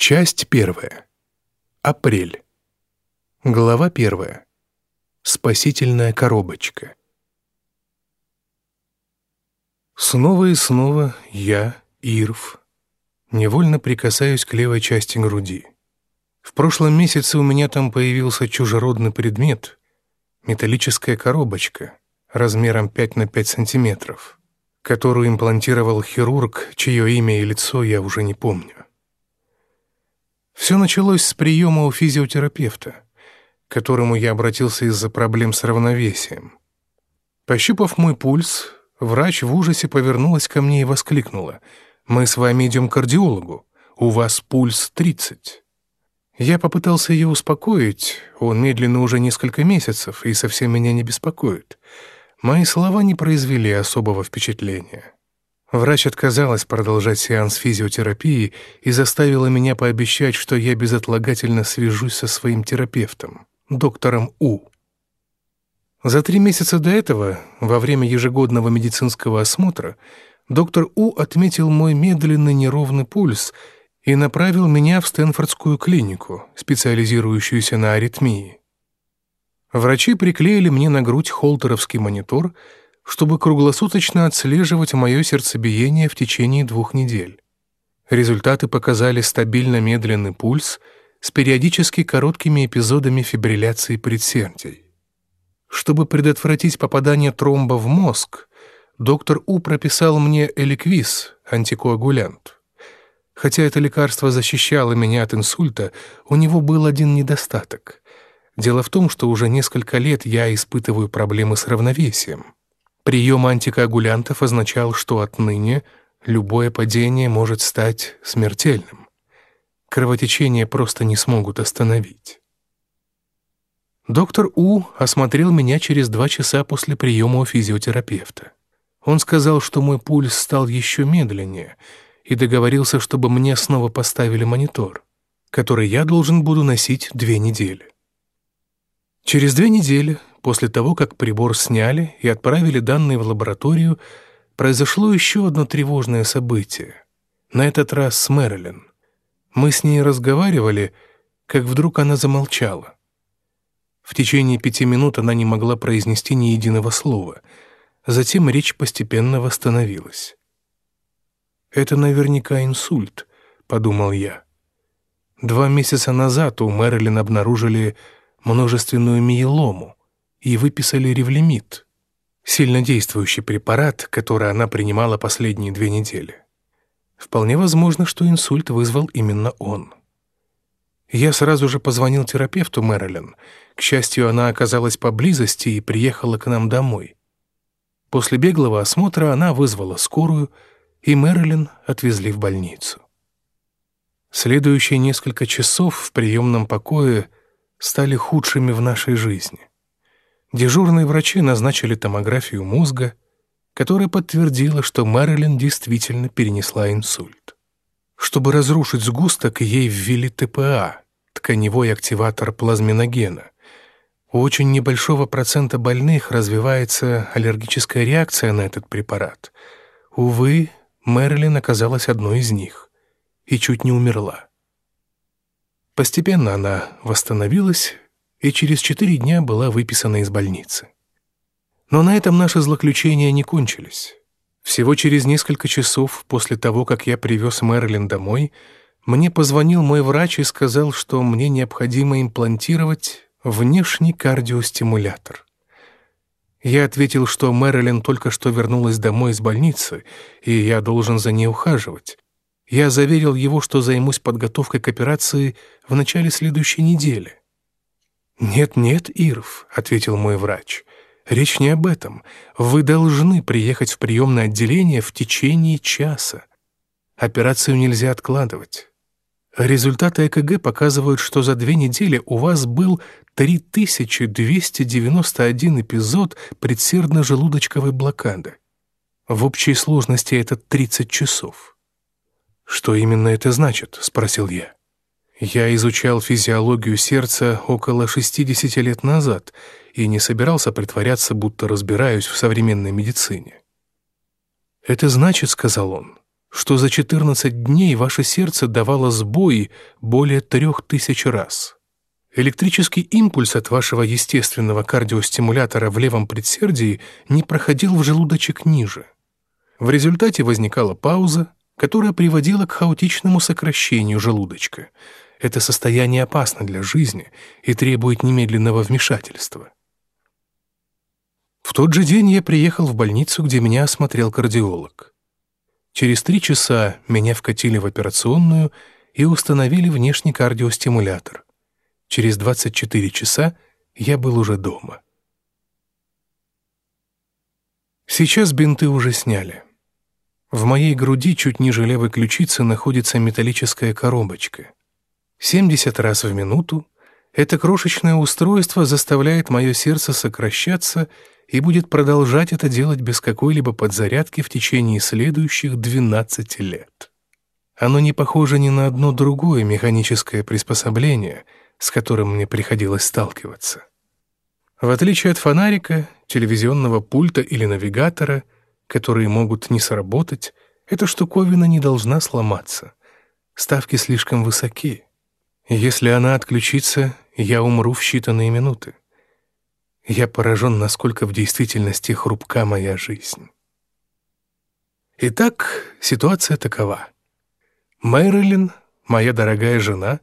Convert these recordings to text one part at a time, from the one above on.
Часть первая. Апрель. Глава первая. Спасительная коробочка. Снова и снова я, Ирв, невольно прикасаюсь к левой части груди. В прошлом месяце у меня там появился чужеродный предмет — металлическая коробочка размером 5 на 5 сантиметров, которую имплантировал хирург, чье имя и лицо я уже не помню. Все началось с приема у физиотерапевта, к которому я обратился из-за проблем с равновесием. Пощупав мой пульс, врач в ужасе повернулась ко мне и воскликнула. «Мы с вами идем к кардиологу. У вас пульс 30». Я попытался ее успокоить, он медленно уже несколько месяцев и совсем меня не беспокоит. Мои слова не произвели особого впечатления. Врач отказалась продолжать сеанс физиотерапии и заставила меня пообещать, что я безотлагательно свяжусь со своим терапевтом, доктором У. За три месяца до этого, во время ежегодного медицинского осмотра, доктор У отметил мой медленный неровный пульс и направил меня в Стэнфордскую клинику, специализирующуюся на аритмии. Врачи приклеили мне на грудь холтеровский монитор — чтобы круглосуточно отслеживать мое сердцебиение в течение двух недель. Результаты показали стабильно медленный пульс с периодически короткими эпизодами фибрилляции предсердий. Чтобы предотвратить попадание тромба в мозг, доктор У прописал мне эликвиз, антикоагулянт. Хотя это лекарство защищало меня от инсульта, у него был один недостаток. Дело в том, что уже несколько лет я испытываю проблемы с равновесием. Прием антикоагулянтов означал, что отныне любое падение может стать смертельным. Кровотечение просто не смогут остановить. Доктор У осмотрел меня через два часа после приема у физиотерапевта. Он сказал, что мой пульс стал еще медленнее и договорился, чтобы мне снова поставили монитор, который я должен буду носить две недели. Через две недели После того, как прибор сняли и отправили данные в лабораторию, произошло еще одно тревожное событие. На этот раз с Мэрилин. Мы с ней разговаривали, как вдруг она замолчала. В течение пяти минут она не могла произнести ни единого слова. Затем речь постепенно восстановилась. «Это наверняка инсульт», — подумал я. Два месяца назад у Мэрилин обнаружили множественную миелому и выписали ревлемид, сильнодействующий препарат, который она принимала последние две недели. Вполне возможно, что инсульт вызвал именно он. Я сразу же позвонил терапевту Мэрилин. К счастью, она оказалась поблизости и приехала к нам домой. После беглого осмотра она вызвала скорую, и Мэрилин отвезли в больницу. Следующие несколько часов в приемном покое стали худшими в нашей жизни. Дежурные врачи назначили томографию мозга, которая подтвердила, что Мэрилин действительно перенесла инсульт. Чтобы разрушить сгусток, ей ввели ТПА, тканевой активатор плазминогена. У очень небольшого процента больных развивается аллергическая реакция на этот препарат. Увы, Мэрилин оказалась одной из них и чуть не умерла. Постепенно она восстановилась и через четыре дня была выписана из больницы. Но на этом наши злоключения не кончились. Всего через несколько часов после того, как я привез Мэрилин домой, мне позвонил мой врач и сказал, что мне необходимо имплантировать внешний кардиостимулятор. Я ответил, что Мэрилин только что вернулась домой из больницы, и я должен за ней ухаживать. Я заверил его, что займусь подготовкой к операции в начале следующей недели. «Нет-нет, Ирв», — ответил мой врач, — «речь не об этом. Вы должны приехать в приемное отделение в течение часа. Операцию нельзя откладывать. Результаты ЭКГ показывают, что за две недели у вас был 3291 эпизод предсердно-желудочковой блокады. В общей сложности это 30 часов». «Что именно это значит?» — спросил я. Я изучал физиологию сердца около 60 лет назад и не собирался притворяться, будто разбираюсь в современной медицине. «Это значит, — сказал он, что за 14 дней ваше сердце давало сбои более трех тысяч раз. Электрический импульс от вашего естественного кардиостимулятора в левом предсердии не проходил в желудочек ниже. В результате возникала пауза, которая приводила к хаотичному сокращению желудочка. Это состояние опасно для жизни и требует немедленного вмешательства. В тот же день я приехал в больницу, где меня осмотрел кардиолог. Через три часа меня вкатили в операционную и установили внешний кардиостимулятор. Через 24 часа я был уже дома. Сейчас бинты уже сняли. В моей груди чуть ниже левой ключицы находится металлическая коробочка. 70 раз в минуту это крошечное устройство заставляет мое сердце сокращаться и будет продолжать это делать без какой-либо подзарядки в течение следующих 12 лет. Оно не похоже ни на одно другое механическое приспособление, с которым мне приходилось сталкиваться. В отличие от фонарика, телевизионного пульта или навигатора — которые могут не сработать, эта штуковина не должна сломаться. Ставки слишком высоки. Если она отключится, я умру в считанные минуты. Я поражен, насколько в действительности хрупка моя жизнь. Итак, ситуация такова. Мэрилин, моя дорогая жена,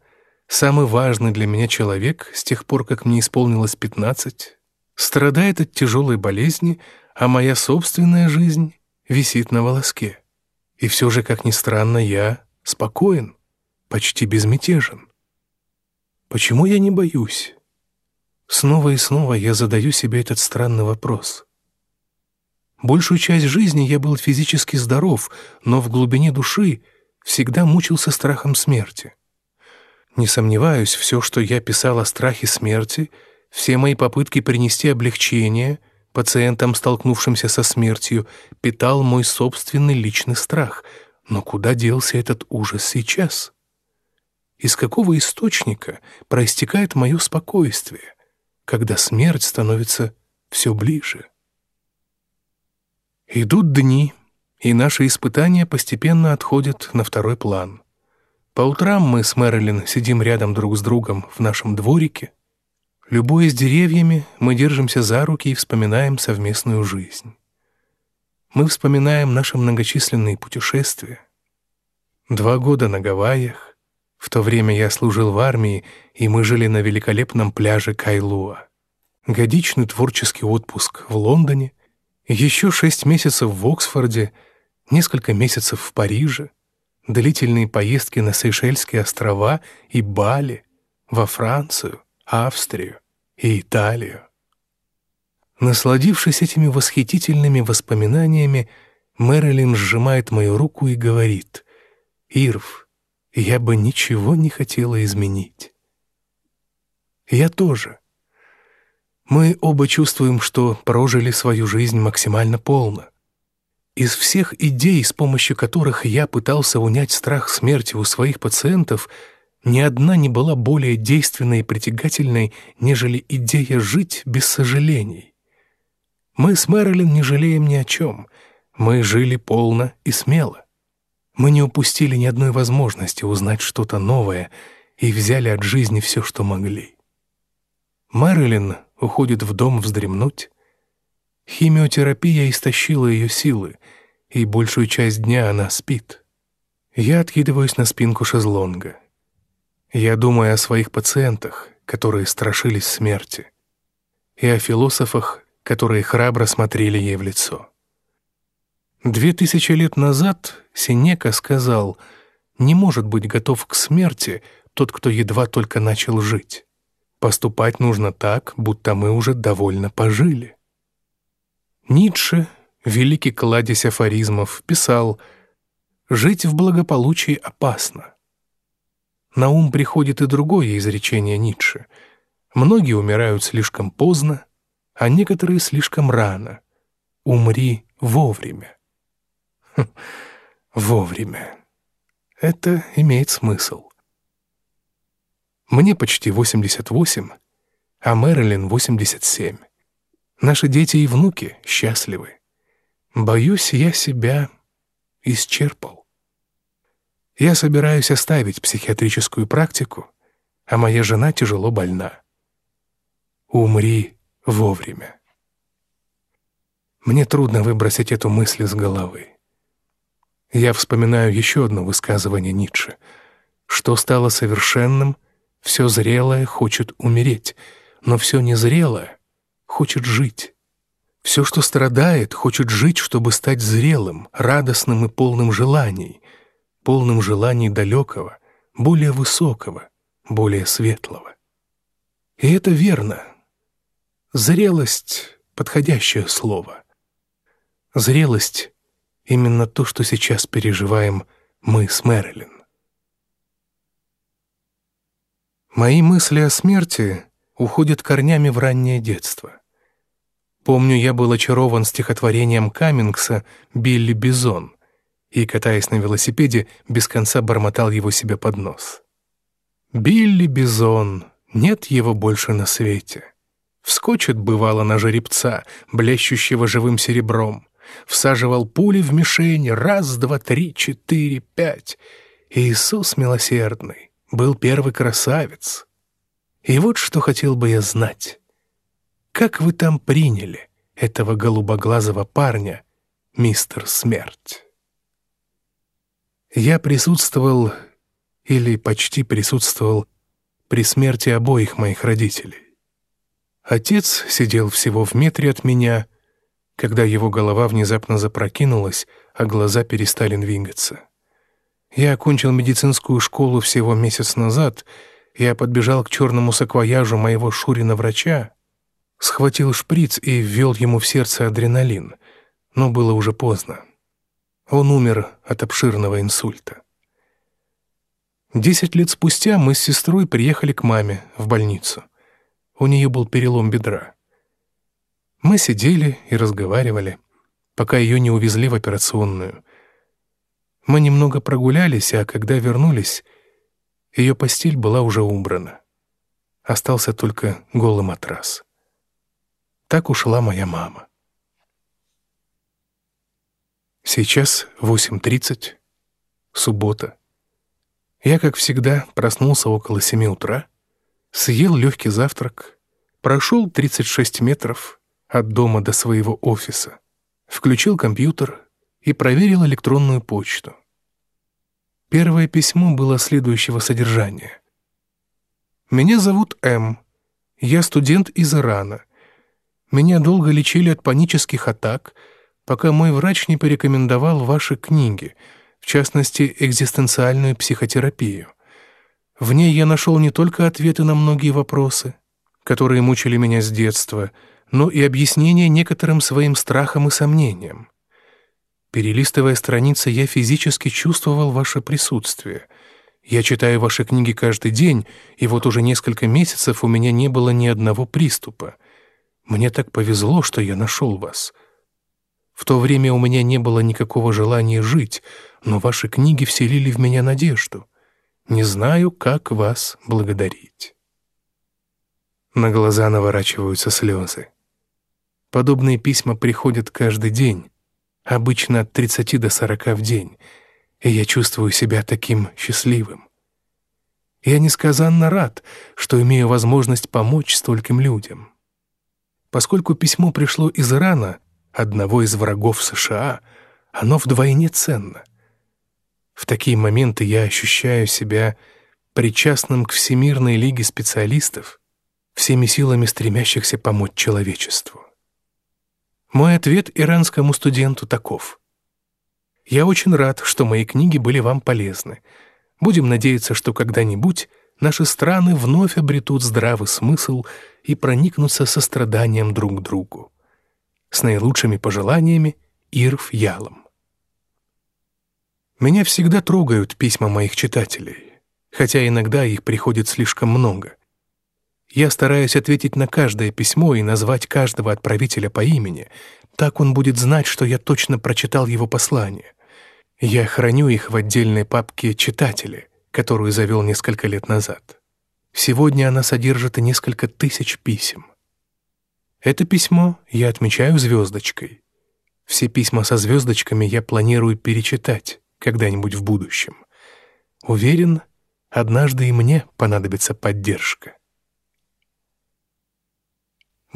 самый важный для меня человек с тех пор, как мне исполнилось 15, страдает от тяжелой болезни, а моя собственная жизнь висит на волоске. И все же, как ни странно, я спокоен, почти безмятежен. Почему я не боюсь? Снова и снова я задаю себе этот странный вопрос. Большую часть жизни я был физически здоров, но в глубине души всегда мучился страхом смерти. Не сомневаюсь, все, что я писал о страхе смерти, все мои попытки принести облегчение — пациентам, столкнувшимся со смертью, питал мой собственный личный страх. Но куда делся этот ужас сейчас? Из какого источника проистекает мое спокойствие, когда смерть становится все ближе? Идут дни, и наши испытания постепенно отходят на второй план. По утрам мы с Мэрилин сидим рядом друг с другом в нашем дворике, Любуясь деревьями, мы держимся за руки и вспоминаем совместную жизнь. Мы вспоминаем наши многочисленные путешествия. Два года на Гавайях. В то время я служил в армии, и мы жили на великолепном пляже Кайлуа. Годичный творческий отпуск в Лондоне, еще шесть месяцев в Оксфорде, несколько месяцев в Париже, длительные поездки на Сейшельские острова и Бали, во Францию, Австрию и Италию. Насладившись этими восхитительными воспоминаниями, Мэрилин сжимает мою руку и говорит, «Ирв, я бы ничего не хотела изменить». Я тоже. Мы оба чувствуем, что прожили свою жизнь максимально полно. Из всех идей, с помощью которых я пытался унять страх смерти у своих пациентов — ни одна не была более действенной и притягательной, нежели идея жить без сожалений. Мы с Мэрилин не жалеем ни о чем. Мы жили полно и смело. Мы не упустили ни одной возможности узнать что-то новое и взяли от жизни все, что могли. Мэрилин уходит в дом вздремнуть. Химиотерапия истощила ее силы, и большую часть дня она спит. Я откидываюсь на спинку шезлонга — я думаю о своих пациентах, которые страшились смерти, и о философах, которые храбро смотрели ей в лицо. Две тысячи лет назад Синека сказал, «Не может быть готов к смерти тот, кто едва только начал жить. Поступать нужно так, будто мы уже довольно пожили». Ницше, великий кладезь афоризмов, писал, «Жить в благополучии опасно. На ум приходит и другое изречение Ницше. Многие умирают слишком поздно, а некоторые слишком рано. Умри вовремя. Вовремя. Это имеет смысл. Мне почти 88, а Мэрилин 87. Наши дети и внуки счастливы. Боюсь, я себя исчерпал. Я собираюсь оставить психиатрическую практику, а моя жена тяжело больна. Умри вовремя. Мне трудно выбросить эту мысль из головы. Я вспоминаю еще одно высказывание Ницше. Что стало совершенным, все зрелое хочет умереть, но все незрелое хочет жить. Все, что страдает, хочет жить, чтобы стать зрелым, радостным и полным желаний, полным желаний далекого, более высокого, более светлого. И это верно. Зрелость — подходящее слово. Зрелость — именно то, что сейчас переживаем мы с Мэрилин. Мои мысли о смерти уходят корнями в раннее детство. Помню, я был очарован стихотворением Каммингса «Билли Бизон» и, катаясь на велосипеде, без конца бормотал его себе под нос. «Билли Бизон, нет его больше на свете. Вскочит, бывало, на жеребца, блещущего живым серебром, всаживал пули в мишень раз, два, три, четыре, пять. Иисус милосердный, был первый красавец. И вот что хотел бы я знать. Как вы там приняли этого голубоглазого парня, мистер Смерть? Я присутствовал, или почти присутствовал, при смерти обоих моих родителей. Отец сидел всего в метре от меня, когда его голова внезапно запрокинулась, а глаза перестали двигаться. Я окончил медицинскую школу всего месяц назад. Я подбежал к черному саквояжу моего Шурина-врача, схватил шприц и ввел ему в сердце адреналин, но было уже поздно. Он умер от обширного инсульта. Десять лет спустя мы с сестрой приехали к маме в больницу. У нее был перелом бедра. Мы сидели и разговаривали, пока ее не увезли в операционную — мы немного прогулялись, а когда вернулись, ее постель была уже убрана. Остался только голый матрас. Так ушла моя мама. Сейчас 8.30, суббота. Я, как всегда, проснулся около 7 утра, съел легкий завтрак, прошел 36 метров от дома до своего офиса, включил компьютер и проверил электронную почту. Первое письмо было следующего содержания. «Меня зовут М. Я студент из Ирана. Меня долго лечили от панических атак, пока мой врач не порекомендовал ваши книги, в частности, экзистенциальную психотерапию. В ней я нашел не только ответы на многие вопросы, которые мучили меня с детства, но и объяснение некоторым своим страхам и сомнениям. Перелистывая страницы, я физически чувствовал ваше присутствие. Я читаю ваши книги каждый день, и вот уже несколько месяцев у меня не было ни одного приступа. Мне так повезло, что я нашел вас. В то время у меня не было никакого желания жить, но ваши книги вселили в меня надежду. Не знаю, как вас благодарить. На глаза наворачиваются слезы. Подобные письма приходят каждый день обычно от 30 до 40 в день, и я чувствую себя таким счастливым. Я несказанно рад, что имею возможность помочь стольким людям. Поскольку письмо пришло из Ирана, одного из врагов США, оно вдвойне ценно. В такие моменты я ощущаю себя причастным к Всемирной лиге специалистов, всеми силами стремящихся помочь человечеству. Мой ответ иранскому студенту таков. Я очень рад, что мои книги были вам полезны. Будем надеяться, что когда-нибудь наши страны вновь обретут здравый смысл и проникнутся состраданием друг к другу. С наилучшими пожеланиями Ирв Ялом. Меня всегда трогают письма моих читателей, хотя иногда их приходит слишком много — я стараюсь ответить на каждое письмо и назвать каждого отправителя по имени. Так он будет знать, что я точно прочитал его послание. Я храню их в отдельной папке «Читатели», которую завел несколько лет назад. Сегодня она содержит несколько тысяч писем. Это письмо я отмечаю звездочкой. Все письма со звездочками я планирую перечитать когда-нибудь в будущем. Уверен, однажды и мне понадобится поддержка.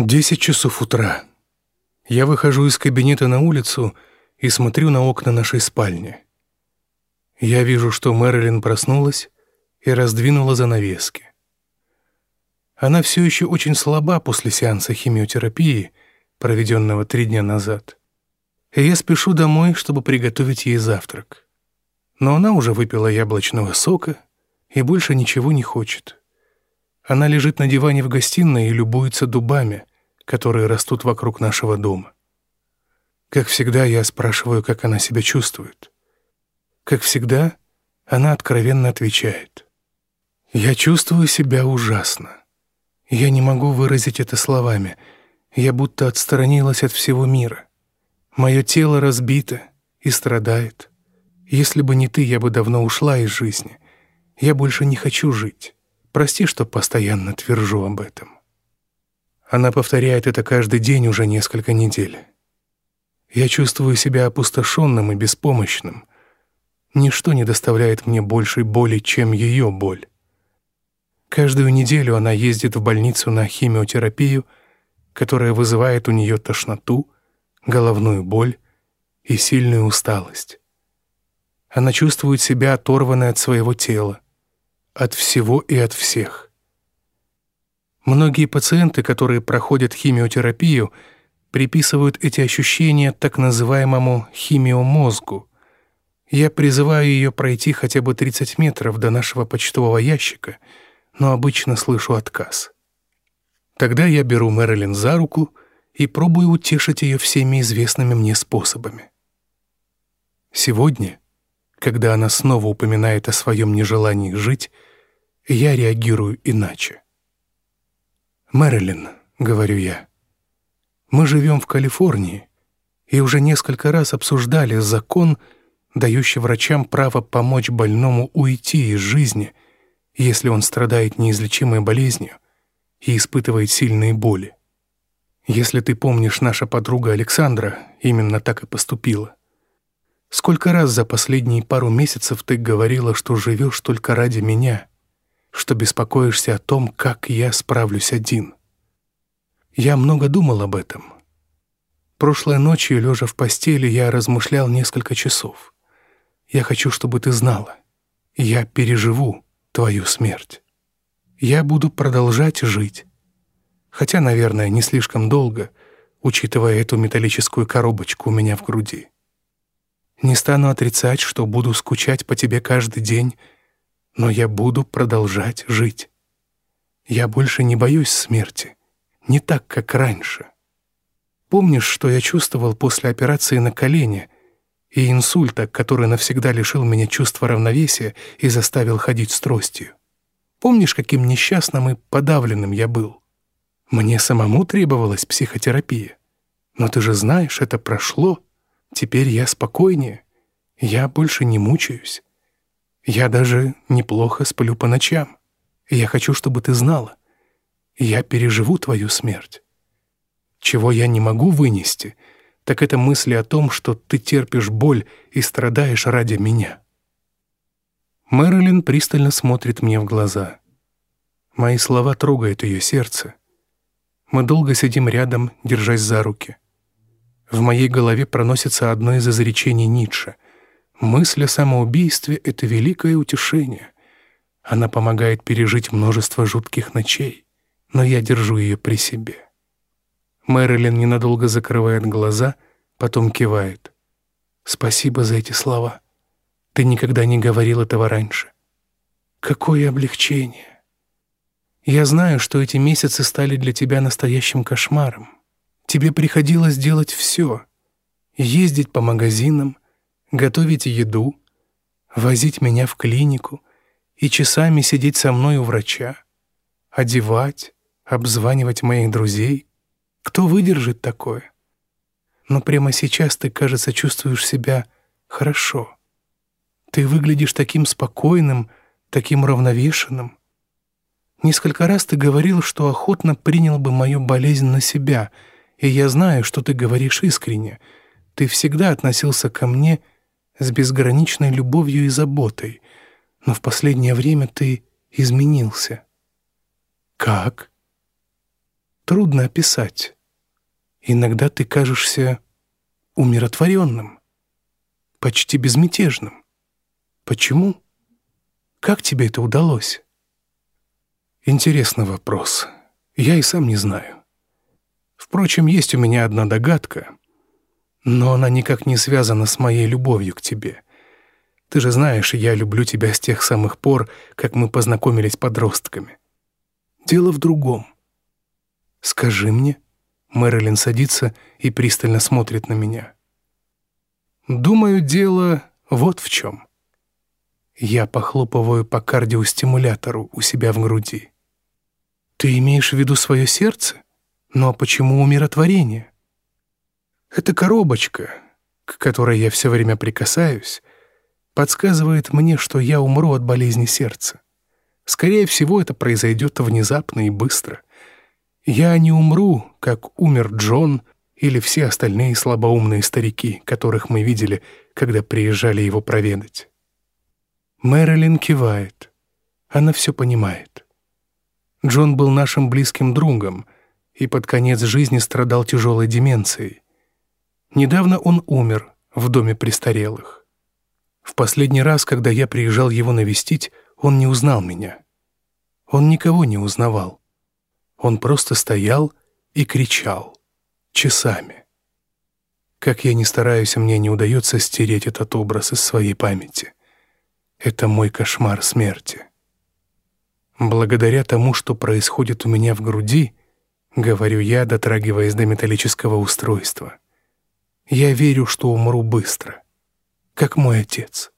Десять часов утра. Я выхожу из кабинета на улицу и смотрю на окна нашей спальни. Я вижу, что Мэрилин проснулась и раздвинула занавески. Она все еще очень слаба после сеанса химиотерапии, проведенного три дня назад. И я спешу домой, чтобы приготовить ей завтрак. Но она уже выпила яблочного сока и больше ничего не хочет. Она лежит на диване в гостиной и любуется дубами, которые растут вокруг нашего дома. Как всегда, я спрашиваю, как она себя чувствует. Как всегда, она откровенно отвечает. «Я чувствую себя ужасно. Я не могу выразить это словами. Я будто отстранилась от всего мира. Мое тело разбито и страдает. Если бы не ты, я бы давно ушла из жизни. Я больше не хочу жить. Прости, что постоянно твержу об этом. Она повторяет это каждый день уже несколько недель. Я чувствую себя опустошенным и беспомощным. Ничто не доставляет мне большей боли, чем ее боль. Каждую неделю она ездит в больницу на химиотерапию, которая вызывает у нее тошноту, головную боль и сильную усталость. Она чувствует себя оторванной от своего тела, от всего и от всех. Многие пациенты, которые проходят химиотерапию, приписывают эти ощущения так называемому химиомозгу. Я призываю ее пройти хотя бы 30 метров до нашего почтового ящика — но обычно слышу отказ. Тогда я беру Мэрилин за руку и пробую утешить ее всеми известными мне способами. Сегодня, когда она снова упоминает о своем нежелании жить, я реагирую иначе. «Мэрилин», — говорю я, — «мы живем в Калифорнии и уже несколько раз обсуждали закон, дающий врачам право помочь больному уйти из жизни — если он страдает неизлечимой болезнью и испытывает сильные боли. Если ты помнишь, наша подруга Александра именно так и поступила. Сколько раз за последние пару месяцев ты говорила, что живешь только ради меня, что беспокоишься о том, как я справлюсь один. Я много думал об этом. Прошлой ночью, лежа в постели, я размышлял несколько часов. Я хочу, чтобы ты знала. Я переживу твою смерть. Я буду продолжать жить. Хотя, наверное, не слишком долго, учитывая эту металлическую коробочку у меня в груди. Не стану отрицать, что буду скучать по тебе каждый день, но я буду продолжать жить. Я больше не боюсь смерти, не так, как раньше. Помнишь, что я чувствовал после операции на колене — и инсульта, который навсегда лишил меня чувства равновесия и заставил ходить с тростью. Помнишь, каким несчастным и подавленным я был? Мне самому требовалась психотерапия. Но ты же знаешь, это прошло. Теперь я спокойнее. Я больше не мучаюсь. Я даже неплохо сплю по ночам. Я хочу, чтобы ты знала. Я переживу твою смерть. Чего я не могу вынести — так это мысли о том, что ты терпишь боль и страдаешь ради меня. Мэрилин пристально смотрит мне в глаза. Мои слова трогают ее сердце. Мы долго сидим рядом, держась за руки. В моей голове проносится одно из изречений Ницше. Мысль о самоубийстве — это великое утешение. Она помогает пережить множество жутких ночей, но я держу ее при себе. Мэрилин ненадолго закрывает глаза, потом кивает. «Спасибо за эти слова. Ты никогда не говорил этого раньше. Какое облегчение! Я знаю, что эти месяцы стали для тебя настоящим кошмаром. Тебе приходилось делать все. Ездить по магазинам, готовить еду, возить меня в клинику и часами сидеть со мной у врача, одевать, обзванивать моих друзей, кто выдержит такое? Но прямо сейчас ты, кажется, чувствуешь себя хорошо. Ты выглядишь таким спокойным, таким равновешенным. Несколько раз ты говорил, что охотно принял бы мою болезнь на себя, и я знаю, что ты говоришь искренне. Ты всегда относился ко мне с безграничной любовью и заботой. но в последнее время ты изменился». «Как?» «Трудно описать. Иногда ты кажешься умиротворенным, почти безмятежным. Почему? Как тебе это удалось?» «Интересный вопрос. Я и сам не знаю. Впрочем, есть у меня одна догадка, но она никак не связана с моей любовью к тебе. Ты же знаешь, я люблю тебя с тех самых пор, как мы познакомились подростками. Дело в другом. Скажи мне. Мэрилин садится и пристально смотрит на меня. Думаю, дело вот в чем. Я похлопываю по кардиостимулятору у себя в груди. Ты имеешь в виду свое сердце? Но почему умиротворение? Эта коробочка, к которой я все время прикасаюсь, подсказывает мне, что я умру от болезни сердца. Скорее всего, это произойдет внезапно и быстро. Я не умру, как умер Джон или все остальные слабоумные старики, которых мы видели, когда приезжали его проведать. Мэрилин кивает. Она все понимает. Джон был нашим близким другом и под конец жизни страдал тяжелой деменцией. Недавно он умер в доме престарелых. В последний раз, когда я приезжал его навестить, он не узнал меня. Он никого не узнавал. Он просто стоял и кричал. Часами. Как я ни стараюсь, мне не удается стереть этот образ из своей памяти. Это мой кошмар смерти. Благодаря тому, что происходит у меня в груди, говорю я, дотрагиваясь до металлического устройства, я верю, что умру быстро — как мой отец.